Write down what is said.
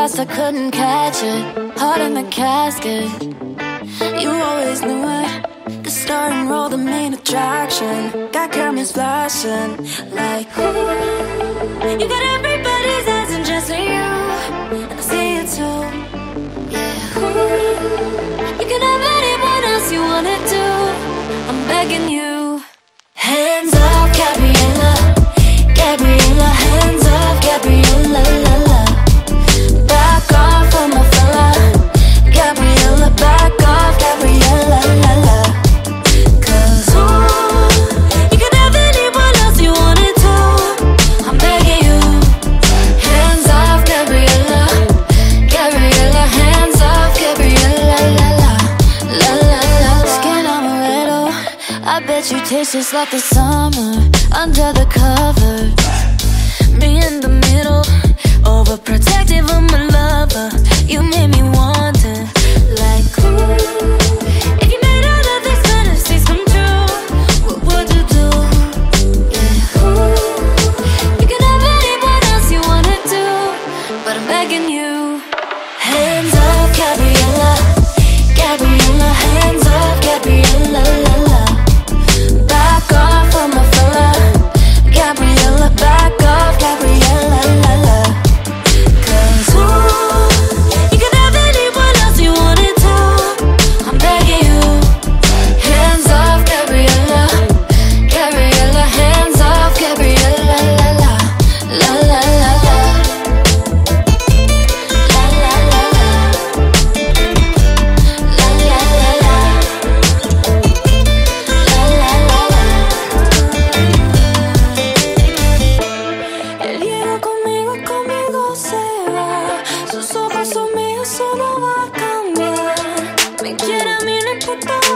fast I couldn't catch it. Heart in the casket. You always knew it. The starring role, the main attraction. Got cameras flashing Like, ooh. You got everybody's eyes and just for you. And I see it too. Yeah, ooh. You have anyone else you wanna I'm begging you. I bet you taste just like the summer under the covers. Me in the middle, overprotected. should go